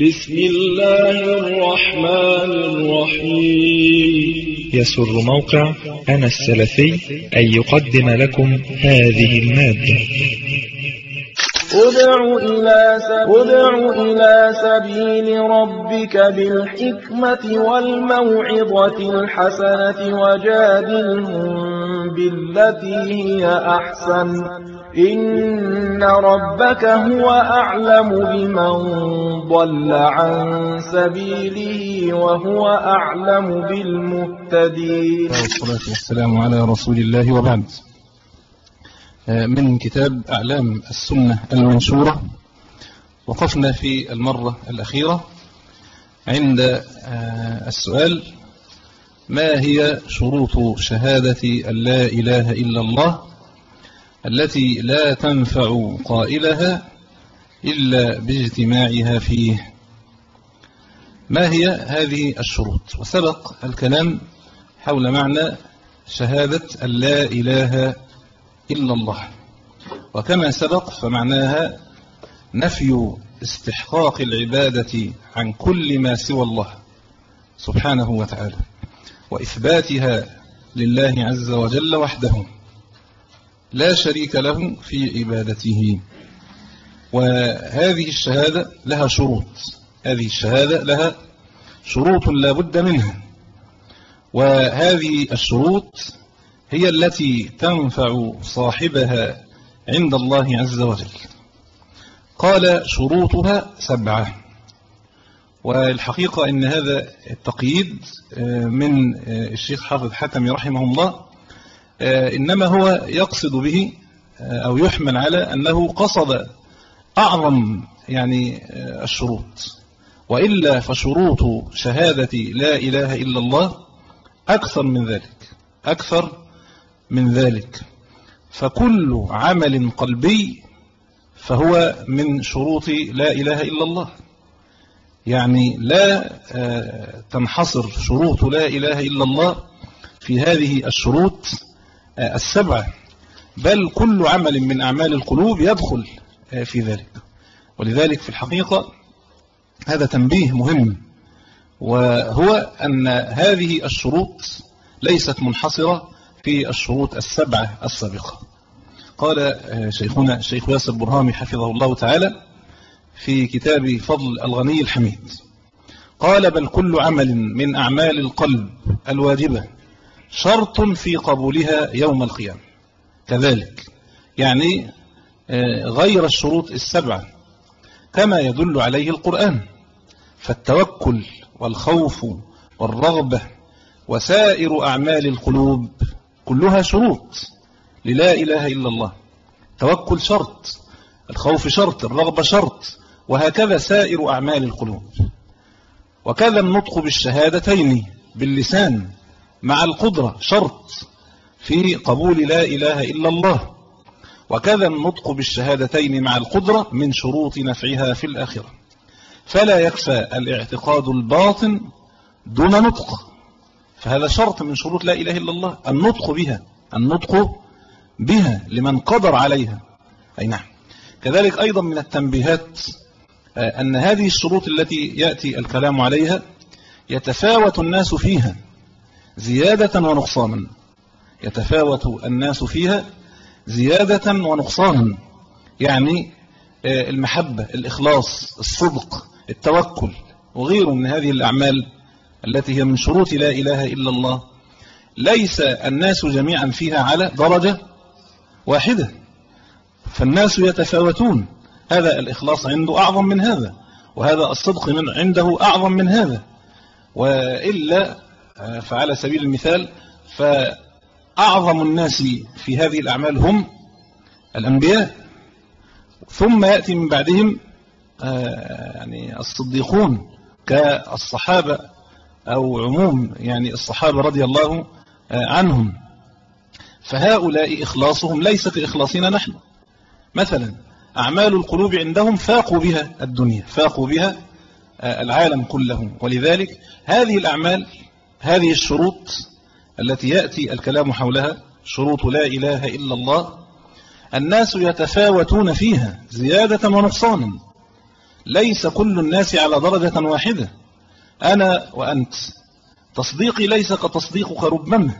بسم الله الرحمن الرحيم. يسر موقع أنا السلفي أن يقدم لكم هذه المادة. ادع إلى, ادع إلى سبيل ربك بالحكمة والموعظة الحسنة وجادلهم بالتي هي أحسن. إن ربك هو أعلم بمن ضل عن سبيله وهو أعلم بالمهتدين. والصلاة والسلام على رسول الله وبعد. من كتاب أعلام السنة المنشورة وقفنا في المرة الأخيرة عند السؤال ما هي شروط شهادة أن لا إله إلا الله التي لا تنفع قائلها إلا باجتماعها فيه. ما هي هذه الشروط؟ وسبق الكلام حول معنى شهادة لا إله إلا الله. وكما سبق فمعناها نفي استحقاق العبادة عن كل ما سوى الله سبحانه وتعالى وإثباتها لله عز وجل وحده. لا شريك له في عبادته. وهذه الشهادة لها شروط. هذه الشهادة لها شروط لا بد منها. وهذه الشروط هي التي تنفع صاحبها عند الله عز وجل. قال شروطها سبعة. والحقيقة أن هذا التقييد من الشيخ حافظ حكمي رحمه الله إنما هو يقصد به أو يحمل على أنه قصد أعظم يعني الشروط. وإلا فشروط شهادة لا إله إلا الله أكثر من ذلك أكثر من ذلك. فكل عمل قلبي فهو من شروط لا إله إلا الله. يعني لا تنحصر شروط لا إله إلا الله في هذه الشروط السبعة. بل كل عمل من أعمال القلوب يدخل في ذلك. ولذلك في الحقيقة هذا تنبيه مهم وهو أن هذه الشروط ليست منحصرة في الشروط السبعة السابقة. قال شيخنا الشيخ ياسر برهامي حفظه الله تعالى في كتاب فضل الغني الحميد. قال بل كل عمل من أعمال القلب الواجبة شرط في قبولها يوم القيامة. كذلك يعني غير الشروط السبعة كما يدل عليه القرآن. فالتوكل والخوف والرغبة وسائر أعمال القلوب كلها شروط للا إله إلا الله. توكل شرط الخوف شرط الرغبة شرط وهكذا سائر أعمال القلوب. وكذا النطق بالشهادتين باللسان مع القدرة شرط في قبول لا إله إلا الله. وكذا النطق بالشهادتين مع القدرة من شروط نفعها في الآخرة. فلا يكفى الاعتقاد الباطن دون نطق. فهذا شرط من شروط لا إله إلا الله النطق بها النطق بها لمن قدر عليها. أي نعم. كذلك أيضا من التنبيهات أن هذه الشروط التي يأتي الكلام عليها يتفاوت الناس فيها زيادة ونقصانا. يتفاوت الناس فيها زيادة ونقصانا. يعني المحبة الإخلاص الصدق التوكل. وغيره من هذه الأعمال التي هي من شروط لا إله إلا الله ليس الناس جميعا فيها على درجة واحدة. فالناس يتفاوتون. هذا الإخلاص عنده أعظم من هذا وهذا الصدق من عنده أعظم من هذا. وإلا فعلى سبيل المثال فأعظم الناس في هذه الأعمال هم الأنبياء ثم يأتي من بعدهم يعني الصديقون كالصحابة أو عموم يعني الصحابة رضي الله عنهم. فهؤلاء إخلاصهم ليس كإخلاصنا نحن. مثلا أعمال القلوب عندهم فاقوا بها الدنيا فاقوا بها العالم كله. ولذلك هذه الأعمال هذه الشروط التي يأتي الكلام حولها شروط لا إله إلا الله الناس يتفاوتون فيها زيادة ونقصانا ليس كل الناس على درجة واحدة. أنا وأنت. تصديقي ليس كتصديقك ربما.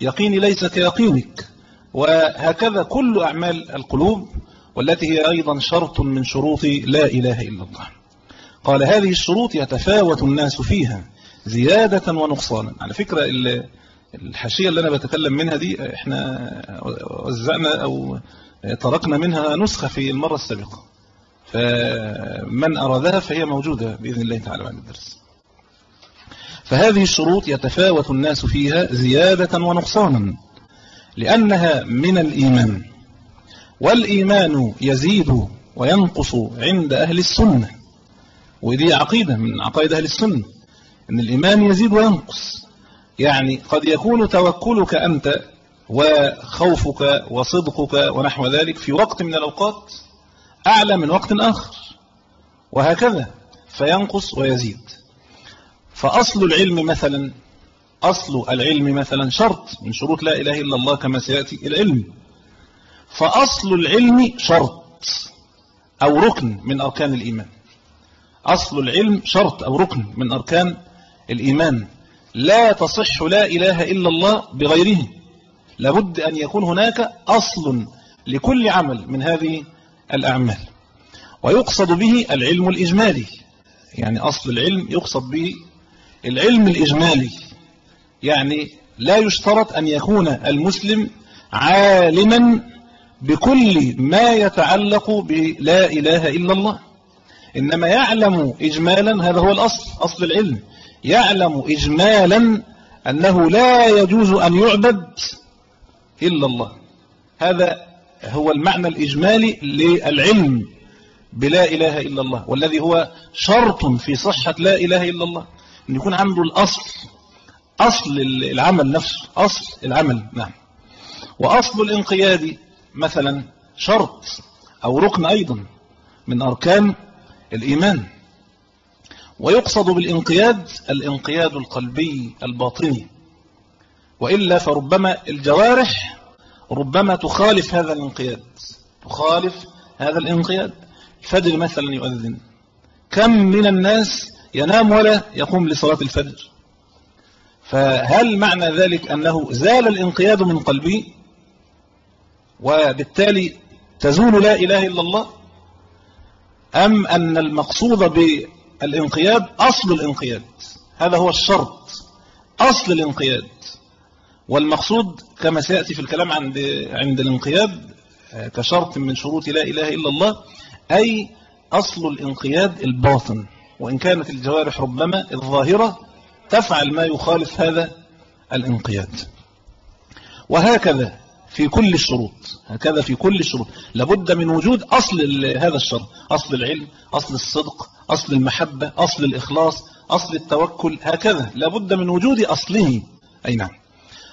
يقيني ليس كيقينك. وهكذا كل أعمال القلوب والتي هي أيضا شرط من شروط لا إله إلا الله. قال هذه الشروط يتفاوت الناس فيها زيادة ونقصانا على فكرة الحاشية اللي أنا بتكلم منها دي إحنا وزعنا أو تركنا منها نسخة في المرة السابقة. فمن أرادها فهي موجودة بإذن الله تعالى بعد الدرس. فهذه الشروط يتفاوت الناس فيها زيادة ونقصانا لأنها من الإيمان. والإيمان يزيد وينقص عند أهل السنة. ودي عقيدة من عقائد أهل السنة أن الإيمان يزيد وينقص. يعني قد يكون توكلك أنت وخوفك وصدقك ونحو ذلك في وقت من الأوقات أعلى من وقت آخر وهكذا فينقص ويزيد. فأصل العلم مثلا أصل العلم مثلا شرط من شروط لا إله إلا الله كما سيأتي العلم. فأصل العلم شرط أو ركن من أركان الإيمان. أصل العلم شرط أو ركن من أركان الإيمان. لا تصح لا إله إلا الله بغيره. لابد أن يكون هناك أصل لكل عمل من هذه الأعمال. ويقصد به العلم الإجمالي. يعني أصل العلم يقصد به العلم الإجمالي. يعني لا يشترط أن يكون المسلم عالما بكل ما يتعلق بلا إله إلا الله. إنما يعلم إجمالا هذا هو الأصل أصل العلم. يعلم إجمالا أنه لا يجوز أن يعبد إلا الله. هذا هو المعنى الإجمالي للعلم بلا إله إلا الله والذي هو شرط في صحة لا إله إلا الله أن يكون عنده الأصل أصل العمل نفسه أصل العمل نعم. وأصل الانقياد مثلا شرط أو ركن أيضا من أركان الإيمان. ويقصد بالانقياد الانقياد القلبي الباطني. وإلا فربما الجوارح ربما تخالف هذا الانقياد. تخالف هذا الانقياد. الفجر مثلا يؤذن. كم من الناس ينام ولا يقوم لصلاة الفجر؟ فهل معنى ذلك أنه زال الانقياد من قلبي وبالتالي تزول لا إله إلا الله؟ أم أن المقصود بالانقياد أصل الانقياد. هذا هو الشرط. أصل الانقياد. والمقصود كما سيأتي في الكلام عند عند الانقياد آه، كشرط من شروط لا إله إلا الله أي أصل الانقياد الباطن. وإن كانت الجوارح ربما الظاهرة تفعل ما يخالف هذا الانقياد. وهكذا في كل الشروط هكذا في كل الشروط. لابد من وجود أصل هذا الشرط أصل العلم أصل الصدق أصل المحبة أصل الإخلاص أصل التوكل هكذا. لابد من وجود أصله. أي نعم.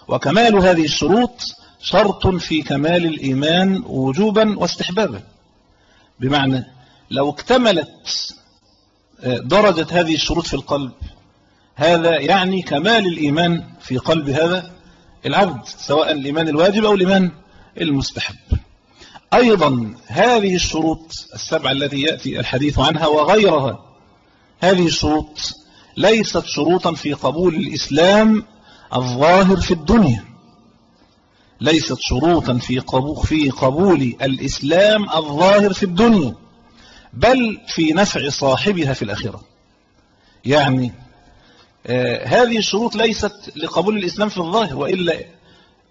وكمال هذه الشروط شرط في كمال الإيمان وجوبا واستحبابا. بمعنى لو اكتملت آه، درجة هذه الشروط في القلب هذا يعني كمال الإيمان في قلب هذا العبد سواء الإيمان الواجب أو الإيمان المستحب. أيضا هذه الشروط السبعة التي يأتي الحديث عنها وغيرها هذه الشروط ليست شروطا في قبول الإسلام الظاهر في الدنيا. ليست شروطا في قبول, في قبول الإسلام الظاهر في الدنيا بل في نفع صاحبها في الآخرة. يعني هذه الشروط ليست لقبول الإسلام في الظاهر وإلا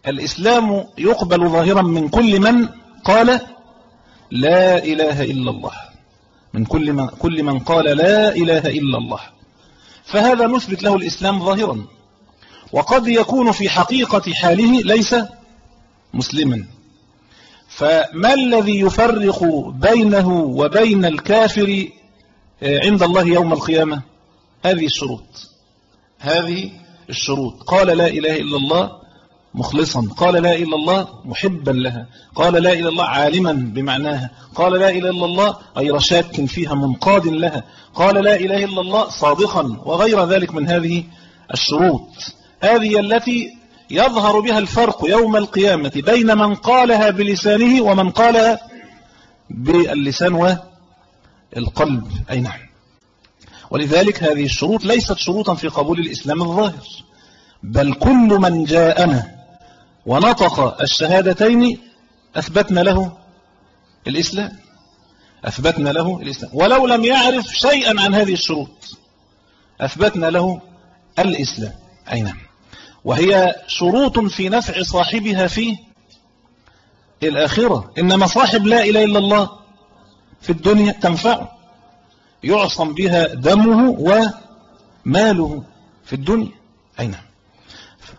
الإسلام يقبل ظاهرا من كل من قال لا إله إلا الله من كل من, كل من قال لا إله إلا الله. فهذا نثبت له الإسلام ظاهرا. وقد يكون في حقيقة حاله ليس مسلما. فما الذي يفرق بينه وبين الكافر آه، عند الله يوم القيامة؟ هذه الشروط. هذه الشروط. قال لا إله إلا الله مخلصا. قال لا إلا الله محبا لها. قال لا إلا الله عالما بمعناها. قال لا إله إلا الله غير شاك فيها منقاد لها. قال لا إله إلا الله صادقا وغير ذلك من هذه الشروط. هذه التي يظهر بها الفرق يوم القيامة بين من قالها بلسانه ومن قالها باللسان القلب أي نعم. ولذلك هذه الشروط ليست شروطا في قبول الإسلام الظاهر بل كل من جاءنا ونطق الشهادتين أثبتنا له الإسلام أثبتنا له الإسلام. ولو لم يعرف شيئا عن هذه الشروط أثبتنا له الإسلام. أي نعم. وهي شروط في نفع صاحبها في الآخرة. إنما صاحب لا إله إلا الله في الدنيا تنفعه. يعصم بها دمه وماله في الدنيا. أي نعم.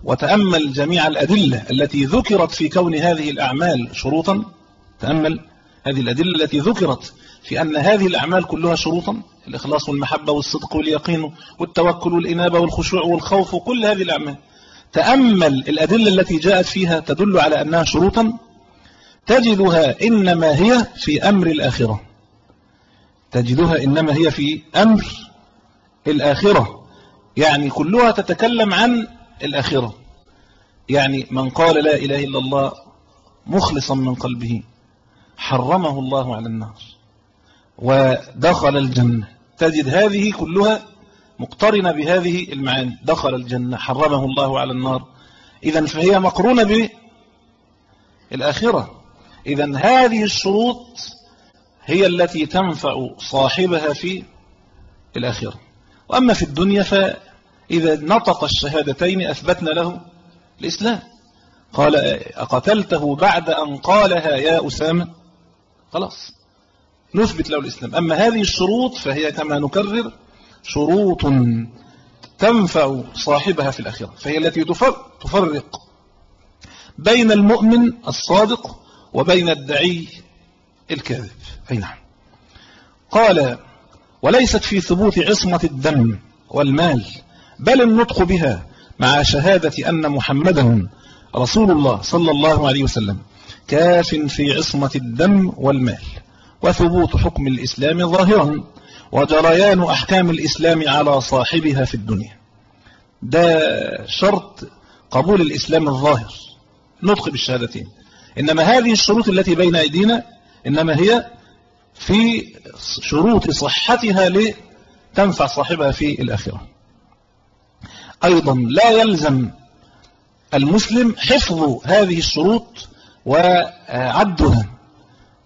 وتأمل جميع الأدلة التي ذكرت في كون هذه الأعمال شروطا. تأمل هذه الأدلة التي ذكرت في أن هذه الأعمال كلها شروطا. الإخلاص والمحبة والصدق واليقين والتوكل والإنابة والخشوع والخوف وكل هذه الأعمال. تأمل الأدلة التي جاءت فيها تدل على أنها شروطا. تجدها إنما هي في أمر الآخرة. تجدها إنما هي في أمر الآخرة. يعني كلها تتكلم عن الآخرة. يعني من قال لا إله إلا الله مخلصا من قلبه حرمه الله على النار ودخل الجنة. تجد هذه كلها مقترنة بهذه المعاني. دخل الجنة حرمه الله على النار. إذا فهي مقرونة بالآخرة. إذا هذه الشروط هي التي تنفع صاحبها في الآخرة. وأما في الدنيا فإذا نطق الشهادتين أثبتنا له الإسلام. قال أقتلته بعد أن قالها يا أسامة؟ خلاص نثبت له الإسلام. أما هذه الشروط فهي كما نكرر شروط تنفع صاحبها في الآخرة فهي التي تفرق بين المؤمن الصادق وبين الدعي الكاذب. أي نعم. قال وليست في ثبوت عصمة الدم والمال بل النطق بها مع شهادة أن محمدا رسول الله صلى الله عليه وسلم. كاف في عصمة الدم والمال. وثبوت حكم الإسلام ظاهرا وجريان أحكام الإسلام على صاحبها في الدنيا. ده شرط قبول الإسلام الظاهر. نطق بالشهادتين. إنما هذه الشروط التي بين أيدينا إنما هي في شروط صحتها لتنفع صاحبها في الآخرة. أيضا لا يلزم المسلم حفظ هذه الشروط وعدها.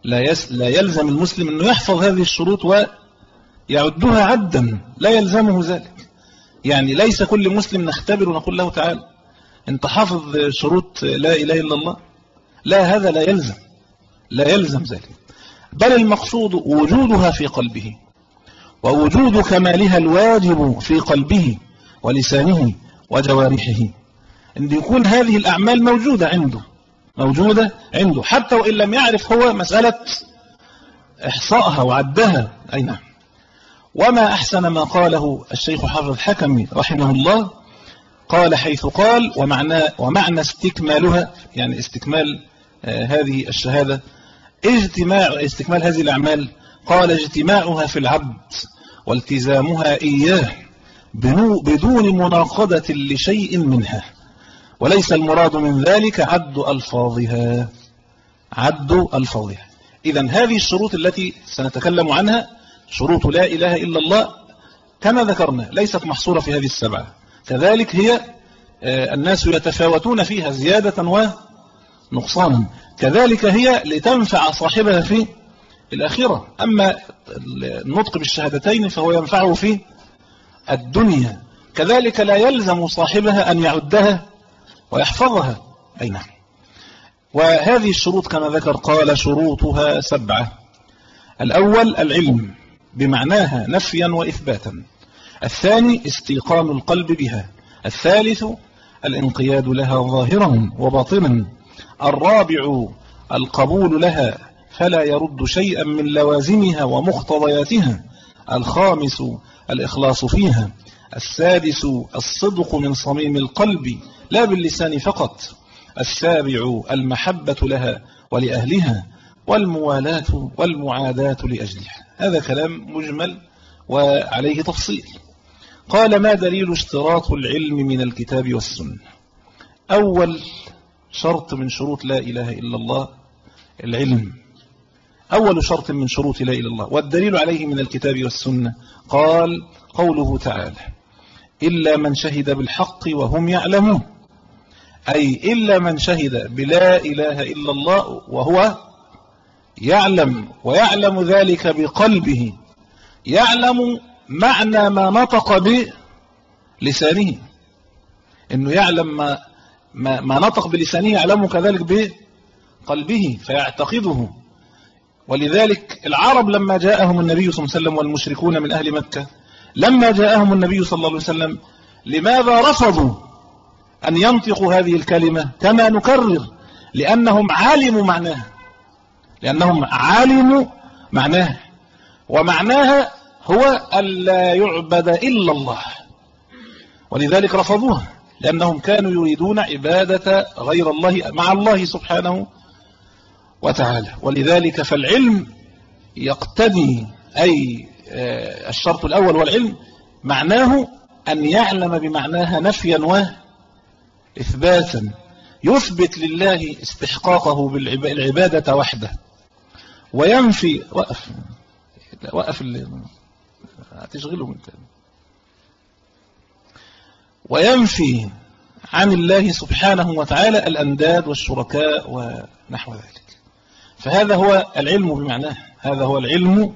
لا, يلزم المسلم أنه يحفظ هذه الشروط ويعدها عدا. لا يلزمه ذلك. يعني ليس كل مسلم نختبر ونقول له تعالى أنت حافظ شروط لا إله إلا الله؟ لا هذا لا يلزم. لا يلزم ذلك. بل المقصود وجودها في قلبه ووجود كمالها الواجب في قلبه ولسانه وجوارحه. أن يكون هذه الأعمال موجودة عنده موجودة عنده حتى وإن لم يعرف هو مسألة إحصائها وعدها. أي نعم. وما أحسن ما قاله الشيخ حافظ الحكمي رحمه الله قال حيث قال ومعنى, ومعنى استكمالها يعني استكمال آه هذه الشهادة اجتماع استكمال هذه الأعمال قال اجتماعها في العبد والتزامها إياه بدون مناقضة لشيء منها وليس المراد من ذلك عد ألفاظها. عد ألفاظها. إذا هذه الشروط التي سنتكلم عنها شروط لا إله إلا الله كما ذكرنا ليست محصورة في هذه السبعة. كذلك هي الناس يتفاوتون فيها زيادة ونقصانا. كذلك هي لتنفع صاحبها في الآخرة أما النطق بالشهادتين فهو ينفعه في الدنيا. كذلك لا يلزم صاحبها أن يعدها ويحفظها. أي نعم. وهذه الشروط كما ذكر قال شروطها سبعة. الأول العلم بمعناها نفيا وإثباتا. الثاني استيقان القلب بها. الثالث الانقياد لها ظاهرا وباطنا. الرابع القبول لها فلا يرد شيئا من لوازمها ومقتضياتها. الخامس الإخلاص فيها. السادس الصدق من صميم القلب لا باللسان فقط. السابع المحبة لها ولأهلها والموالاة والمعاداة لأجلها. هذا كلام مجمل وعليه تفصيل. قال ما دليل اشتراط العلم من الكتاب والسنة؟ أول شرط من شروط لا إله إلا الله العلم. أول شرط من شروط لا إله إلا الله. والدليل عليه من الكتاب والسنة. قال قوله تعالى إلا من شهد بالحق وهم يعلمون. أي إلا من شهد بلا إله إلا الله وهو يعلم ويعلم ذلك بقلبه. يعلم معنى ما نطق بلسانه. إنه يعلم ما, ما, ما نطق بلسانه يعلمه كذلك بقلبه فيعتقده. ولذلك العرب لما جاءهم النبي صلى الله عليه وسلم والمشركون من أهل مكة لما جاءهم النبي صلى الله عليه وسلم لماذا رفضوا أن ينطقوا هذه الكلمة كما نكرر؟ لأنهم علموا معناها لأنهم علموا معناها ومعناها هو ألا يعبد إلا الله. ولذلك رفضوها. لأنهم كانوا يريدون عبادة غير الله مع الله سبحانه وتعالى. ولذلك فالعلم يقتدي أي آه، الشرط الأول والعلم معناه أن يعلم بمعناها نفيا وإثباتا يثبت لله استحقاقه بالعبادة وحده. وينفي وقف وقف اللي هتشغله من تاني وينفي عن الله سبحانه وتعالى الأنداد والشركاء ونحو ذلك. فهذا هو العلم بمعناه هذا هو العلم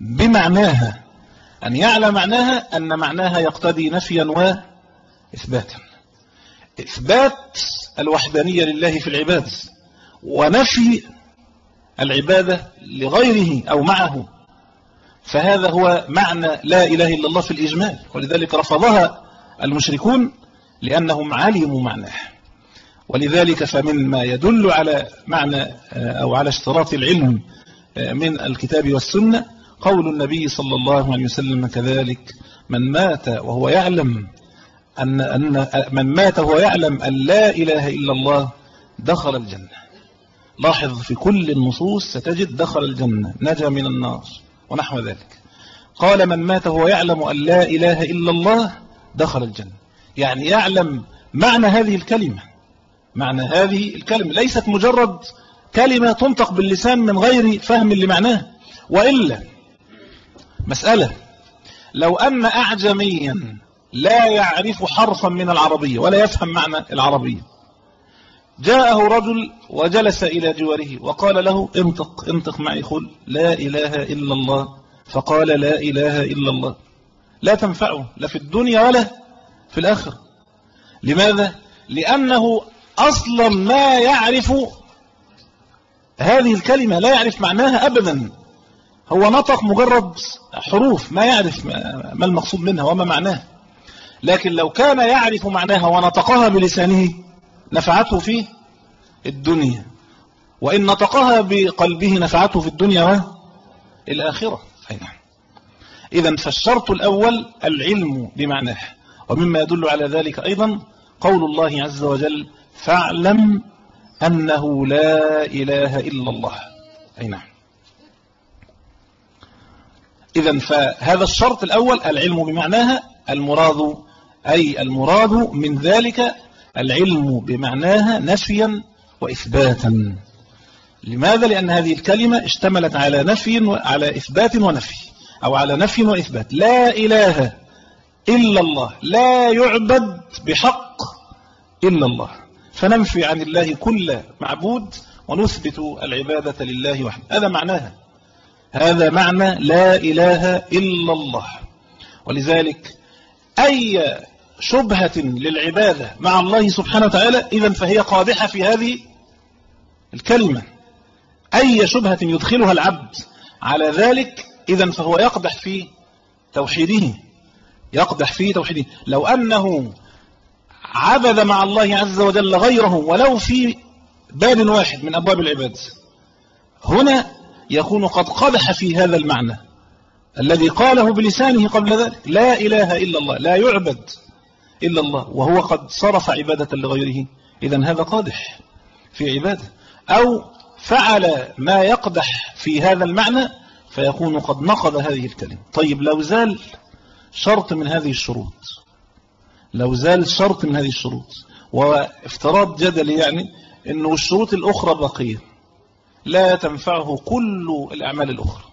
بمعناها. أن يعلم معناها أن معناها يقتضي نفيا وإثباتا. إثبات الوحدانية لله في العباد ونفي العبادة لغيره أو معه. فهذا هو معنى لا إله إلا الله في الإجمال ولذلك رفضها المشركون لأنهم علموا معناه. ولذلك فمن ما يدل على معنى آه، أو على اشتراط العلم آه، من الكتاب والسنة قول النبي صلى الله عليه وسلم كذلك من مات وهو يعلم أن, أن من مات وهو يعلم أن لا إله إلا الله دخل الجنة. لاحظ في كل النصوص ستجد دخل الجنة نجا من النار ونحو ذلك. قال من مات وهو يعلم أن لا إله إلا الله دخل الجنة. يعني يعلم معنى هذه الكلمة. معنى هذه الكلمة. ليست مجرد كلمة تنطق باللسان من غير فهم لمعناها وإلا مسألة. لو أن أعجميا لا يعرف حرفا من العربية ولا يفهم معنى العربية. جاءه رجل وجلس إلى جواره وقال له انطق انطق معي قل لا إله إلا الله. فقال لا إله إلا الله. لا تنفعه لا في الدنيا ولا في الآخرة. لماذا؟ لأنه أصلا ما يعرف هذه الكلمة لا يعرف معناها أبدا. هو نطق مجرد حروف ما يعرف ما المقصود منها وما معناها. لكن لو كان يعرف معناها ونطقها بلسانه نفعته في الدنيا. وإن نطقها بقلبه نفعته في الدنيا والآخرة. نعم. إذا فالشرط الأول العلم بمعناه. ومما يدل على ذلك أيضا قول الله عز وجل فاعلم أنه لا إله إلا الله. أي نعم. إذا فهذا الشرط الأول العلم بمعناها المراد أي المراد من ذلك العلم بمعناها نفيا وإثباتا. لماذا؟ لأن هذه الكلمة اشتملت على نفي وعلى إثبات ونفي. أو على نفي وإثبات. لا إله إلا الله. لا يعبد بحق إلا الله. فننفي عن الله كل معبود ونثبت العبادة لله وحده. هذا معناها. هذا معنى لا إله إلا الله. ولذلك أي شبهة للعبادة مع الله سبحانه وتعالى إذا فهي قادحة في هذه الكلمة. أي شبهة يدخلها العبد على ذلك إذا فهو يقدح في توحيده. يقدح في توحيده. لو أنه عبد مع الله عز وجل غيره ولو في باب واحد من أبواب العباد. هنا يكون قد قدح في هذا المعنى. الذي قاله بلسانه قبل ذلك لا إله إلا الله لا يعبد إلا الله وهو قد صرف عبادة لغيره. إذا هذا قادح في عبادة. أو فعل ما يقدح في هذا المعنى فيكون قد نقض هذه الكلمة. طيب لو زال شرط من هذه الشروط لو زال شرط من هذه الشروط وافتراض جدلي يعني إنه الشروط الأخرى بقية لا تنفعه كل الأعمال الأخرى.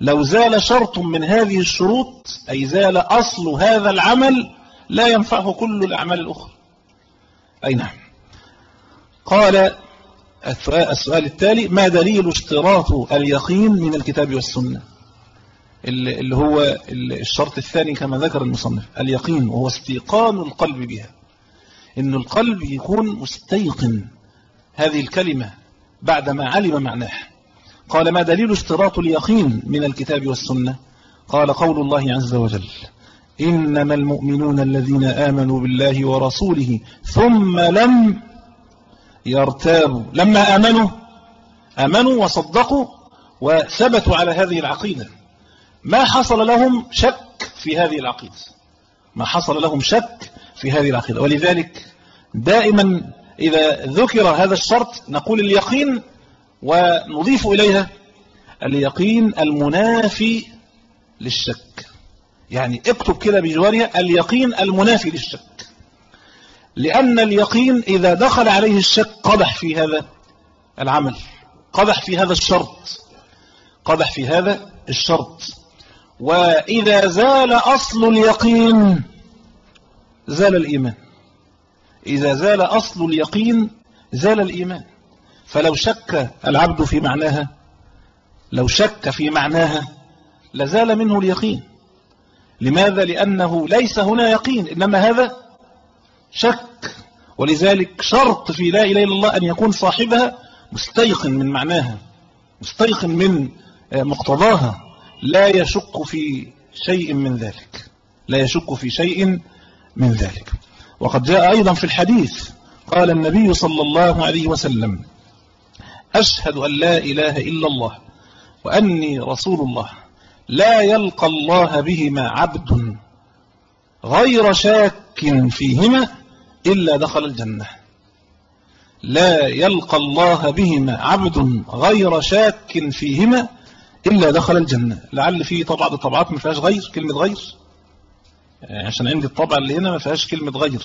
لو زال شرط من هذه الشروط أي زال أصل هذا العمل لا ينفعه كل الأعمال الأخرى. أي نعم. قال السؤال التالي ما دليل اشتراط اليقين من الكتاب والسنة؟ اللي هو الشرط الثاني كما ذكر المصنف اليقين وهو استيقان القلب بها. إن القلب يكون مستيقن. هذه الكلمة بعدما علم معناها. قال ما دليل اشتراط اليقين من الكتاب والسنة؟ قال قول الله عز وجل إنما المؤمنون الذين آمنوا بالله ورسوله ثم لم يرتابوا. لما آمنوا آمنوا وصدقوا وثبتوا على هذه العقيدة. ما حصل لهم شك في هذه العقيدة. ما حصل لهم شك في هذه العقيدة. ولذلك دائما إذا ذكر هذا الشرط نقول اليقين ونضيف إليها اليقين المنافي للشك. يعني اكتب كده بجوارها اليقين المنافي للشك. لأن اليقين إذا دخل عليه الشك قدح في هذا العمل قدح في هذا الشرط قدح في هذا الشرط. وإذا زال أصل اليقين زال الإيمان. إذا زال أصل اليقين زال الإيمان. فلو شك العبد في معناها لو شك في معناها لزال منه اليقين. لماذا؟ لأنه ليس هنا يقين إنما هذا شك ولذلك شرط في لا إله إلا الله أن يكون صاحبها مستيقن من معناها مستيقن من مقتضاها. لا يشك في شيء من ذلك لا يشك في شيء من ذلك. وقد جاء أيضا في الحديث قال النبي صلى الله عليه وسلم أشهد أن لا إله إلا الله وأني رسول الله لا يلقى الله بهما عبد غير شاك فيهما إلا دخل الجنة. لا يلقى الله بهما عبد غير شاك فيهما إلا دخل الجنة. لعل في طبعة الطبعات ما فيهاش غير كلمة غير. عشان عندي الطبعة اللي هنا ما فيهاش كلمة غير.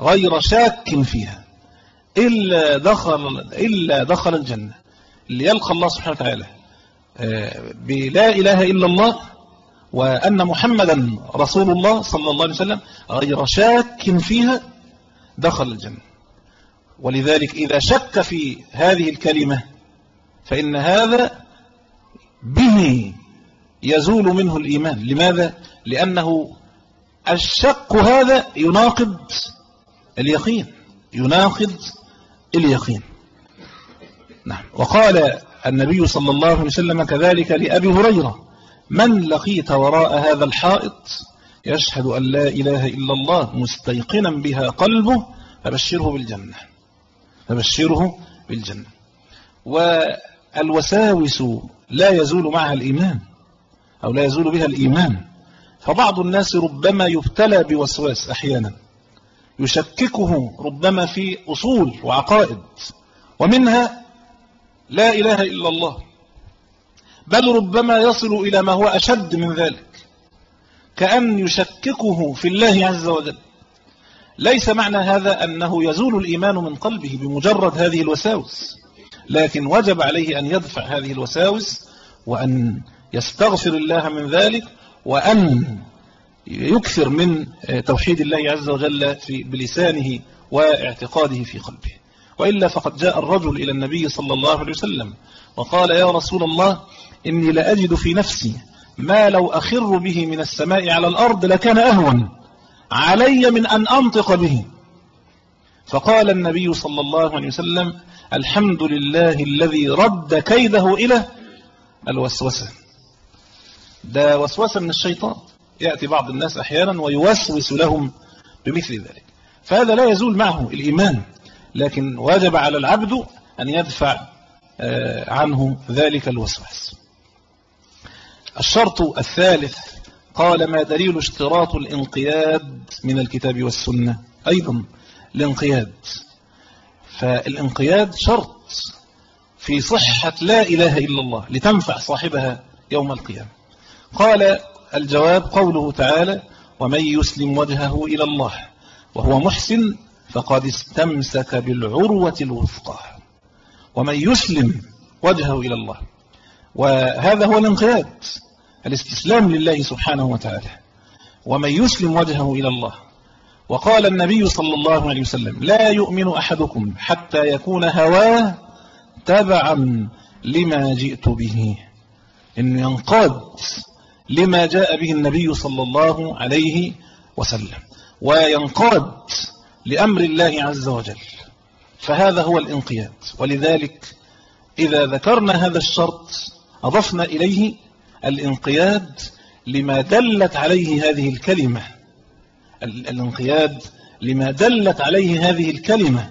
غير شاك فيها. إلا دخل, إلا دخل الجنة. اللي يلقى الله سبحانه وتعالى بلا إله إلا الله وأن محمدا رسول الله صلى الله عليه وسلم غير شاك فيها دخل الجنة. ولذلك إذا شك في هذه الكلمة فإن هذا به يزول منه الإيمان. لماذا؟ لأنه الشك هذا يناقض اليقين. يناقض اليقين. نعم. وقال النبي صلى الله عليه وسلم كذلك لأبي هريرة من لقيت وراء هذا الحائط يشهد أن لا إله إلا الله مستيقنا بها قلبه فبشره بالجنة. فبشره بالجنة. والوساوس لا يزول معها الإيمان أو لا يزول بها الإيمان. فبعض الناس ربما يبتلى بوسواس أحيانا يشككه ربما في أصول وعقائد ومنها لا إله إلا الله. بل ربما يصل إلى ما هو أشد من ذلك. كأن يشككه في الله عز وجل. ليس معنى هذا أنه يزول الإيمان من قلبه بمجرد هذه الوساوس لكن وجب عليه أن يدفع هذه الوساوس وأن يستغفر الله من ذلك وأن يكثر من توحيد الله عز وجل في بلسانه واعتقاده في قلبه. وإلا فقد جاء الرجل إلى النبي صلى الله عليه وسلم وقال يا رسول الله إني لأجد في نفسي ما لو أخر به من السماء على الأرض لكان أهون. علي من أن أنطق به. فقال النبي صلى الله عليه وسلم الحمد لله الذي رد كيده إلى الوسوسة. ده وسوسة من الشيطان. يأتي بعض الناس أحيانا ويوسوس لهم بمثل ذلك. فهذا لا يزول معه الإيمان لكن واجب على العبد أن يدفع عنه ذلك الوسواس. الشرط الثالث قال ما دليل اشتراط الانقياد من الكتاب والسنة؟ أيضا الانقياد. فالانقياد شرط في صحة لا إله إلا الله لتنفع صاحبها يوم القيامة. قال الجواب قوله تعالى ومن يسلم وجهه إلى الله وهو محسن فقد استمسك بالعروة الوثقى. ومن يسلم وجهه إلى الله. وهذا هو الانقياد. الاستسلام لله سبحانه وتعالى ومن يسلم وجهه إلى الله. وقال النبي صلى الله عليه وسلم لا يؤمن أحدكم حتى يكون هواه تبعا لما جئت به. إنه ينقاد لما جاء به النبي صلى الله عليه وسلم وينقاد لأمر الله عز وجل. فهذا هو الانقياد. ولذلك إذا ذكرنا هذا الشرط أضفنا إليه الانقياد لما دلت عليه هذه الكلمة. الانقياد لما دلت عليه هذه الكلمة.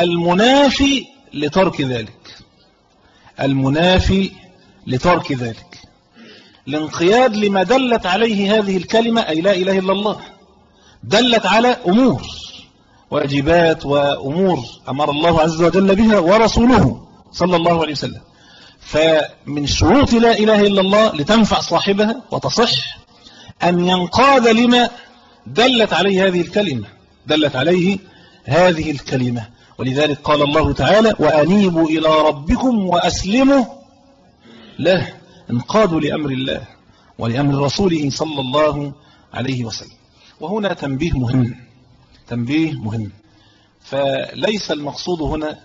المنافي لترك ذلك. المنافي لترك ذلك. الانقياد لما دلت عليه هذه الكلمة أي لا إله إلا الله دلت على أمور واجبات وأمور أمر الله عز وجل بها ورسوله صلى الله عليه وسلم. فمن شروط لا إله إلا الله لتنفع صاحبها وتصح أن ينقاد لما دلت عليه هذه الكلمة دلت عليه هذه الكلمة. ولذلك قال الله تعالى وأنيبوا إلى ربكم وأسلموا له انقادوا لأمر الله ولأمر رسوله صلى الله عليه وسلم. وهنا تنبيه مهم تنبيه مهم. فليس المقصود هنا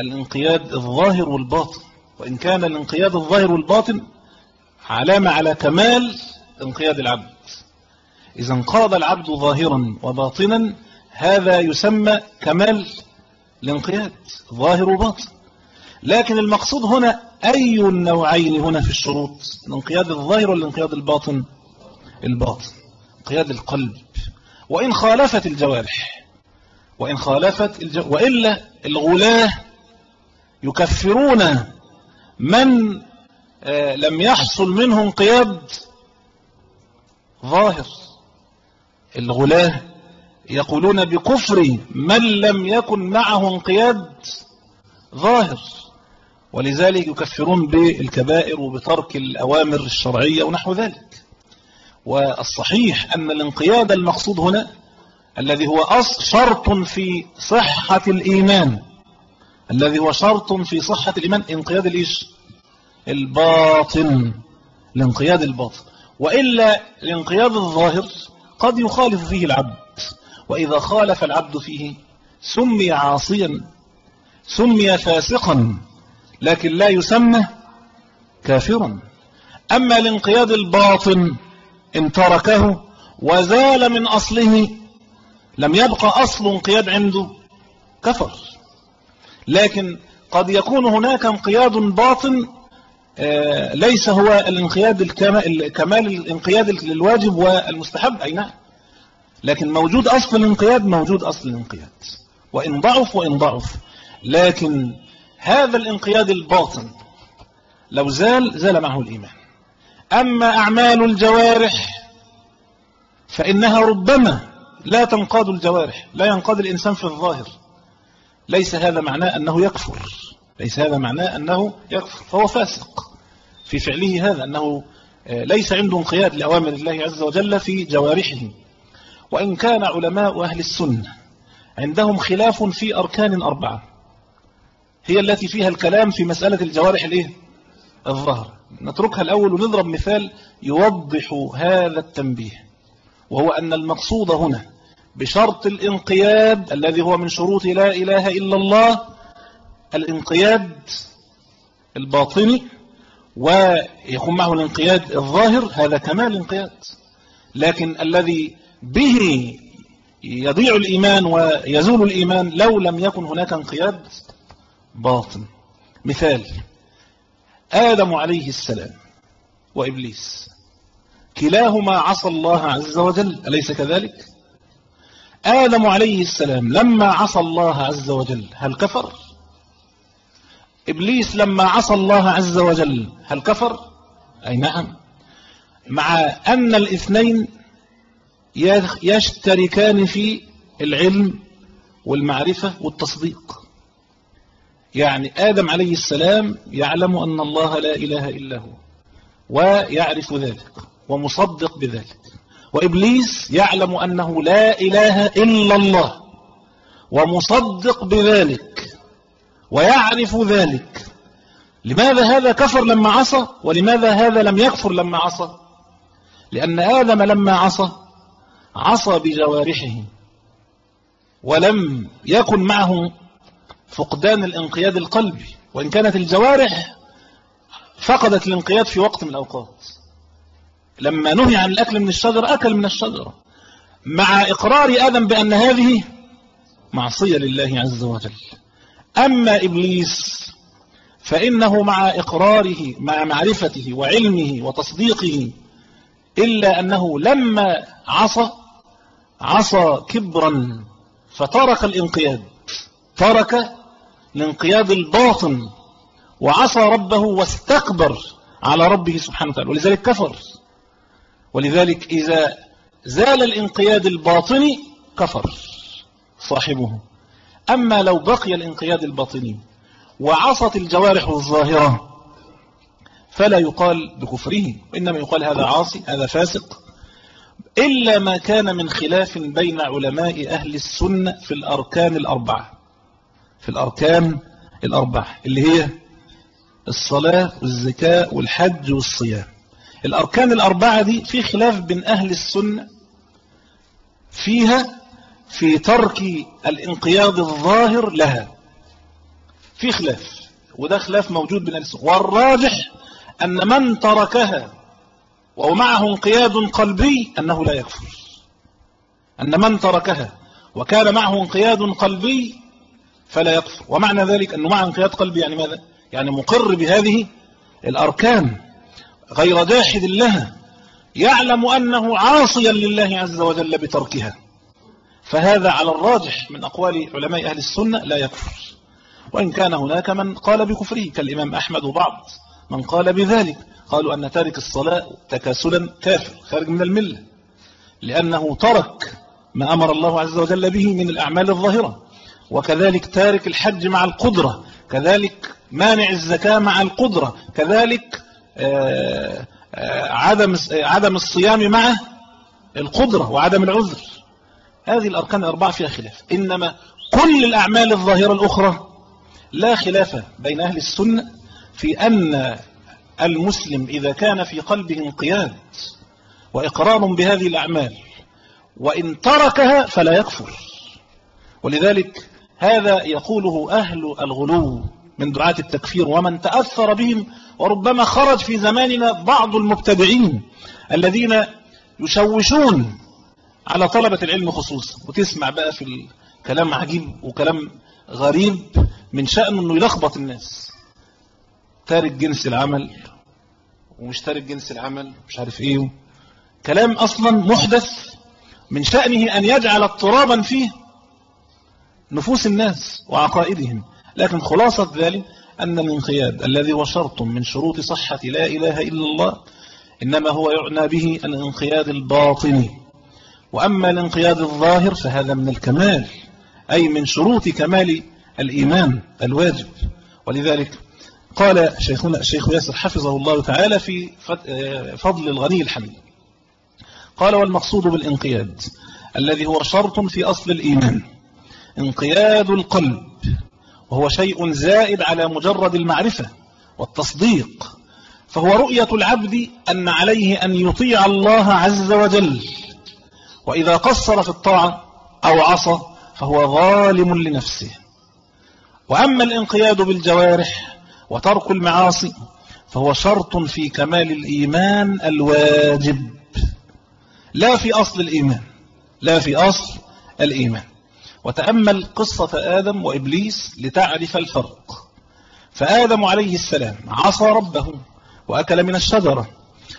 الانقياد الظاهر والباطن. وإن كان الانقياد الظاهر والباطن علامة على كمال انقياد العبد. إذا انقاد العبد ظاهرا وباطنا هذا يسمى كمال الانقياد ظاهر وباطن. لكن المقصود هنا أي النوعين هنا في الشروط؟ الانقياد الظاهر والانقياد الباطن الباطن انقياد القلب. وإن خالفت الجوارح وإن خالفت الجو... وإلا الغلاة يكفرون من آه، لم يحصل منه انقياد ظاهر. الغلاة يقولون بكفر من لم يكن معه انقياد ظاهر ولذلك يكفرون بالكبائر وبترك الأوامر الشرعية ونحو ذلك. والصحيح أن الانقياد المقصود هنا الذي هو شرط في صحة الإيمان. الذي هو شرط في صحة الإيمان انقياد الإيش؟ الباطن. الانقياد الباطن. وإلا الانقياد الظاهر قد يخالف فيه العبد. وإذا خالف العبد فيه سمي عاصيا سمي فاسقا لكن لا يسمى كافرا. أما الانقياد الباطن إن تركه وزال من أصله لم يبقى أصل انقياد عنده كفر. لكن قد يكون هناك انقياد باطن آه، ليس هو الانقياد الكمال الانقياد للواجب والمستحب أي نعم. لكن موجود أصل الانقياد موجود أصل الانقياد. وإن ضعف وإن ضعف. لكن هذا الانقياد الباطن لو زال زال معه الإيمان. أما أعمال الجوارح فإنها ربما لا تنقاد الجوارح لا ينقاد الإنسان في الظاهر. ليس هذا معناه أنه يكفر. ليس هذا معناه أنه يكفر. فهو فاسق. في فعله هذا أنه آه، ليس عنده انقياد لأوامر الله عز وجل في جوارحه. وإن كان علماء أهل السنة عندهم خلاف في أركان أربعة. هي التي فيها الكلام في مسألة الجوارح الإيه؟ الظهر. نتركها الأول ونضرب مثال يوضح هذا التنبيه. وهو أن المقصود هنا بشرط الانقياد الذي هو من شروط لا إله إلا الله الانقياد الباطني ويكون معه الانقياد الظاهر هذا كمال الانقياد. لكن الذي به يضيع الإيمان ويزول الإيمان لو لم يكن هناك انقياد باطن. مثال آدم عليه السلام وإبليس كلاهما عصى الله عز وجل أليس كذلك؟ آدم عليه السلام لما عصى الله عز وجل هل كفر؟ إبليس لما عصى الله عز وجل هل كفر؟ أي نعم. مع أن الاثنين يشتركان في العلم والمعرفة والتصديق. يعني آدم عليه السلام يعلم أن الله لا إله إلا هو ويعرف ذلك ومصدق بذلك. وإبليس يعلم أنه لا إله إلا الله ومصدق بذلك ويعرف ذلك. لماذا هذا كفر لما عصى؟ ولماذا هذا لم يكفر لما عصى؟ لأن آدم لما عصى عصى بجوارحه ولم يكن معه فقدان الانقياد القلبي. وإن كانت الجوارح فقدت الانقياد في وقت من الأوقات. لما نهي عن الأكل من الشجر أكل من الشجرة. مع إقرار آدم بأن هذه معصية لله عز وجل. أما إبليس فإنه مع إقراره مع معرفته وعلمه وتصديقه إلا أنه لما عصى عصى كبرا فترك الانقياد. ترك الانقياد الباطن وعصى ربه واستكبر على ربه سبحانه وتعالى. ولذلك كفر. ولذلك إذا زال الانقياد الباطني كفر صاحبه. أما لو بقي الانقياد الباطني وعصت الجوارح الظاهرة فلا يقال بكفره وإنما يقال هذا عاصي هذا فاسق. إلا ما كان من خلاف بين علماء أهل السنة في الأركان الأربعة. في الأركان الأربعة اللي هي الصلاة والزكاة والحج والصيام. الأركان الأربعة دي في خلاف بين أهل السنة فيها في ترك الانقياد الظاهر لها. في خلاف وده خلاف موجود بين أهل السنة. والراجح أن من تركها ومعه انقياد قلبي أنه لا يكفر. أن من تركها وكان معه انقياد قلبي فلا يكفر. ومعنى ذلك أنه مع انقياد قلبي يعني ماذا؟ يعني مقر بهذه الأركان. غير جاحد لها يعلم أنه عاصيا لله عز وجل بتركها. فهذا على الراجح من أقوال علماء أهل السنة لا يكفر. وإن كان هناك من قال بكفره كالإمام أحمد وبعض من قال بذلك قالوا أن تارك الصلاة تكاسلا كافر خارج من الملة لأنه ترك ما أمر الله عز وجل به من الأعمال الظاهرة. وكذلك تارك الحج مع القدرة كذلك مانع الزكاة مع القدرة كذلك عدم عدم الصيام مع القدرة وعدم العذر. هذه الأركان الأربعة فيها خلاف. إنما كل الأعمال الظاهرة الأخرى لا خلاف بين أهل السنة في أن المسلم إذا كان في قلبه انقياد وإقرار بهذه الأعمال وإن تركها فلا يكفر. ولذلك هذا يقوله أهل الغلو. من دعاة التكفير ومن تأثر بهم وربما خرج في زماننا بعض المبتدعين الذين يشوشون على طلبة العلم خصوصا. وتسمع بقى في الكلام عجيب وكلام غريب من شأنه أنه يلخبط الناس. تارك جنس العمل ومش تارك جنس العمل مش عارف إيه. كلام أصلا محدث من شأنه أن يجعل اضطرابا فيه نفوس الناس وعقائدهم. لكن خلاصة ذلك أن الانقياد الذي هو شرط من شروط صحة لا إله إلا الله إنما هو يعنى به الانقياد الباطني وأما الانقياد الظاهر فهذا من الكمال أي من شروط كمال الإيمان الواجب. ولذلك قال شيخنا الشيخ ياسر حفظه الله تعالى في فضل الغني الحميد. قال والمقصود بالانقياد الذي هو شرط في أصل الإيمان انقياد القلب. وهو شيء زائد على مجرد المعرفة والتصديق. فهو رؤية العبد أن عليه أن يطيع الله عز وجل. وإذا قصر في الطاعة أو عصى فهو ظالم لنفسه. وأما الانقياد بالجوارح وترك المعاصي فهو شرط في كمال الإيمان الواجب. لا في أصل الإيمان لا في أصل الإيمان. وتأمل قصة آدم وإبليس لتعرف الفرق. فآدم عليه السلام عصى ربه وأكل من الشجرة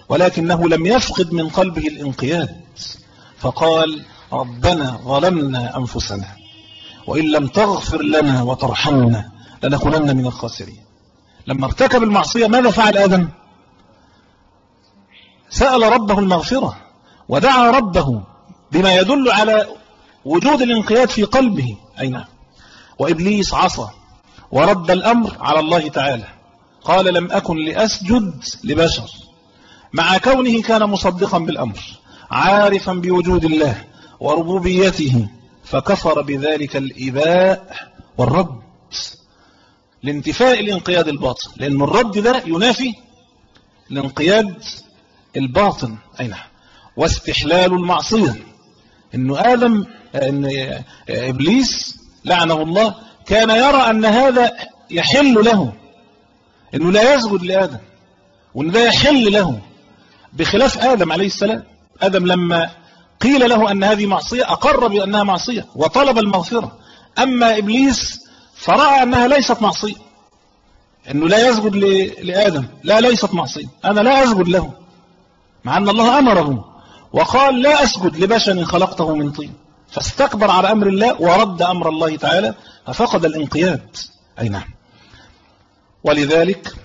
ولكنه لم يفقد من قلبه الانقياد. فقال ربنا ظلمنا أنفسنا وإن لم تغفر لنا وترحمنا لنكونن من الخاسرين. لما ارتكب المعصية ماذا فعل آدم؟ سأل ربه المغفرة ودعا ربه بما يدل على وجود الانقياد في قلبه. أي نعم. وإبليس عصى ورد الأمر على الله تعالى. قال لم أكن لأسجد لبشر. مع كونه كان مصدقا بالأمر عارفا بوجود الله وربوبيته فكفر بذلك الإباء والرد. لانتفاء الانقياد الباطن. لأن الرد ده ينافي الانقياد الباطن. أي نعم. واستحلال المعصية. أنه آدم أن إبليس لعنه الله كان يرى أن هذا يحل له أنه لا يسجد لآدم وأن ده يحل له بخلاف آدم عليه السلام. آدم لما قيل له أن هذه معصية أقر بأنها معصية وطلب المغفرة. أما إبليس فرأى أنها ليست معصية أنه لا يسجد لآدم لا ليست معصية أنا لا أسجد له مع أن الله أمره. وقال لا أسجد لبشر خلقته من طين. فاستكبر على أمر الله ورد أمر الله تعالى ففقد الانقياد. أي نعم. ولذلك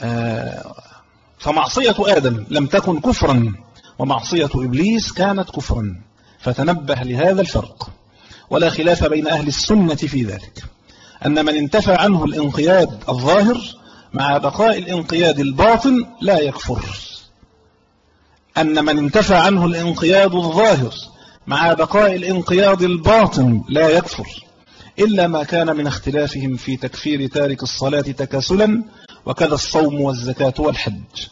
آه، فمعصية آدم لم تكن كفرا ومعصية إبليس كانت كفرا. فتنبه لهذا الفرق. ولا خلاف بين أهل السنة في ذلك. أن من انتفى عنه الانقياد الظاهر مع بقاء الانقياد الباطن لا يكفر. أن من انتفى عنه الانقياد الظاهر مع بقاء الانقياد الباطن لا يكفر إلا ما كان من اختلافهم في تكفير تارك الصلاة تكاسلا وكذا الصوم والزكاة والحج.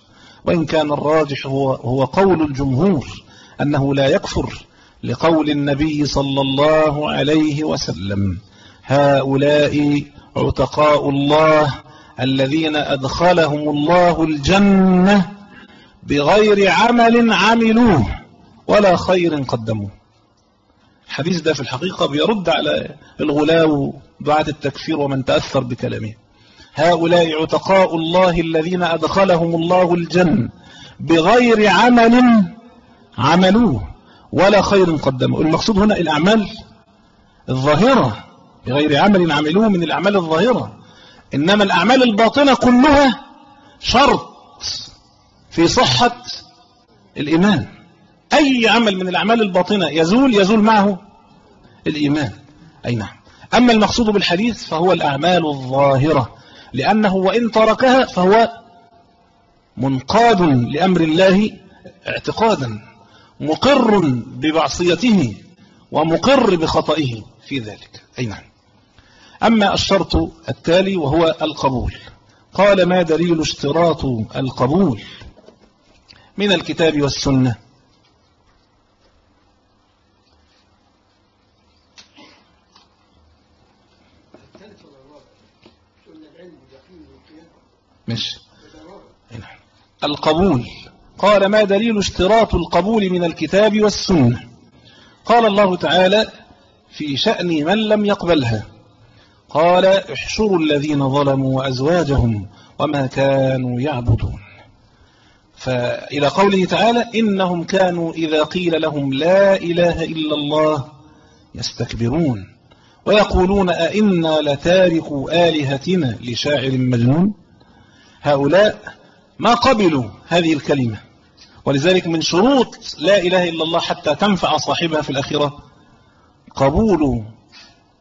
وإن كان الراجح هو, هو قول الجمهور أنه لا يكفر لقول النبي صلى الله عليه وسلم هؤلاء عتقاء الله الذين أدخلهم الله الجنة بغير عمل عملوه ولا خير قدموه. الحديث ده في الحقيقة بيرد على الغلاو دعاة التكفير ومن تأثر بكلامه. هؤلاء عتقاء الله الذين أدخلهم الله الجنة بغير عمل عملوه ولا خير قدموه. المقصود هنا الأعمال الظاهرة بغير عمل عملوه من الأعمال الظاهرة. إنما الأعمال الباطنة كلها شرط في صحة الإيمان. أي عمل من الأعمال الباطنة يزول يزول معه الإيمان. أي نعم. أما المقصود بالحديث فهو الأعمال الظاهرة لأنه وإن تركها فهو منقاد لأمر الله اعتقادا مقر ببعصيته ومقر بخطئه في ذلك. أي نعم. أما الشرط التالي وهو القبول. قال ما دليل اشتراط القبول؟ من الكتاب والسنة. مش القبول. قال ما دليل اشتراط القبول من الكتاب والسنة؟ قال الله تعالى في شأن من لم يقبلها. قال احشروا الذين ظلموا وأزواجهم وما كانوا يعبدون. فإلى قوله تعالى إنهم كانوا إذا قيل لهم لا إله إلا الله يستكبرون ويقولون أئنا لتاركوا آلهتنا لشاعر مجنون هؤلاء ما قبلوا هذه الكلمة ولذلك من شروط لا إله إلا الله حتى تنفع صاحبها في الأخيرة قبول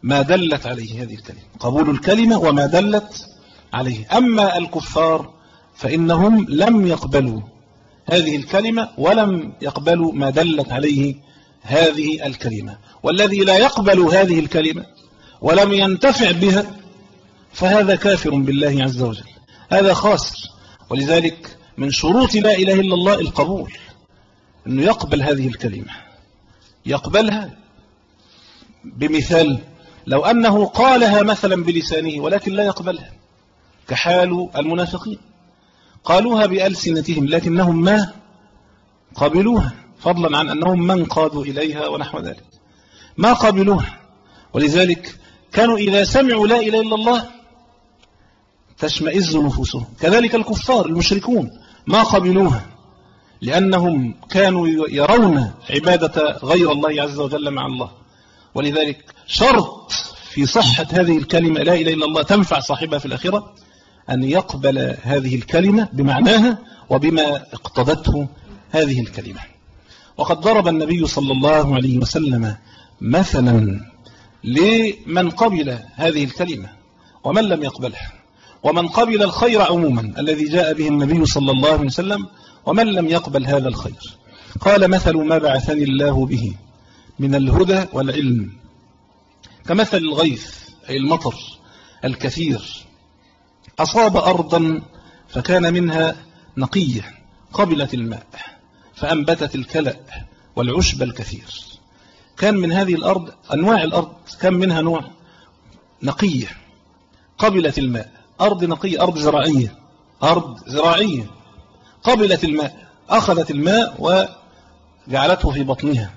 ما دلت عليه هذه الكلمة قبول الكلمة وما دلت عليه أما الكفار فإنهم لم يقبلوا هذه الكلمة ولم يقبلوا ما دلت عليه هذه الكلمة. والذي لا يقبل هذه الكلمة ولم ينتفع بها فهذا كافر بالله عز وجل. هذا خاسر ولذلك من شروط لا إله إلا الله القبول أنه يقبل هذه الكلمة. يقبلها بمثال لو أنه قالها مثلا بلسانه ولكن لا يقبلها. كحال المنافقين. قالوها بألسنتهم لكنهم ما قبلوها فضلا عن أنهم من قادوا إليها ونحو ذلك. ما قبلوها ولذلك كانوا إذا سمعوا لا إله إلا الله تشمئز نفوسهم. كذلك الكفار المشركون ما قبلوها لأنهم كانوا يرون عبادة غير الله عز وجل مع الله. ولذلك شرط في صحة هذه الكلمة لا إله إلا الله تنفع صاحبها في الآخرة أن يقبل هذه الكلمة بمعناها وبما اقتضته هذه الكلمة. وقد ضرب النبي صلى الله عليه وسلم مثلا لمن قبل هذه الكلمة ومن لم يقبلها ومن قبل الخير عموما الذي جاء به النبي صلى الله عليه وسلم ومن لم يقبل هذا الخير. قال مثل ما بعثني الله به من الهدى والعلم كمثل الغيث أي المطر الكثير أصاب أرضا فكان منها نقية قبلت الماء فأنبتت الكلأ والعشب الكثير. كان من هذه الأرض أنواع الأرض كان منها نوع نقية قبلت الماء. أرض نقية أرض زراعية أرض زراعية قبلت الماء. أخذت الماء وجعلته في بطنها.